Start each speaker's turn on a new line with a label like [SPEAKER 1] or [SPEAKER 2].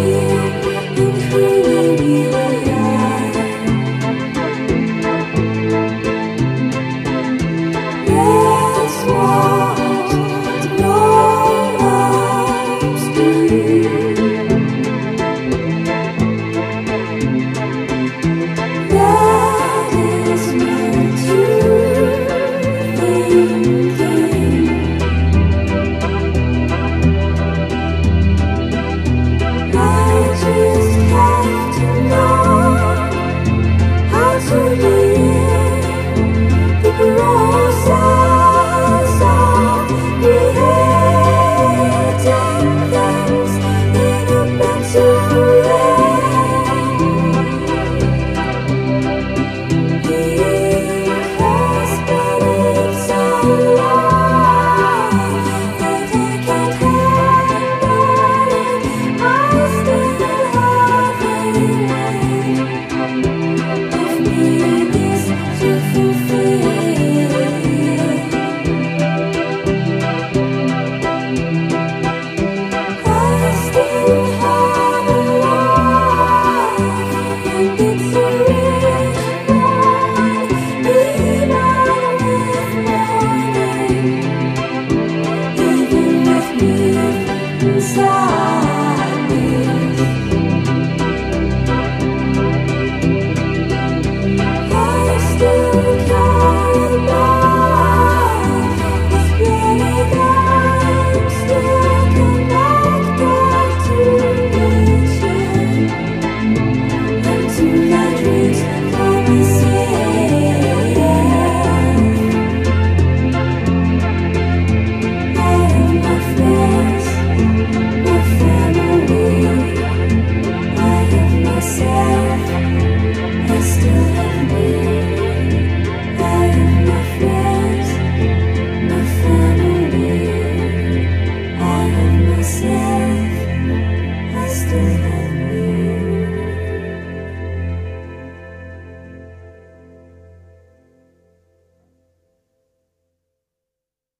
[SPEAKER 1] myself,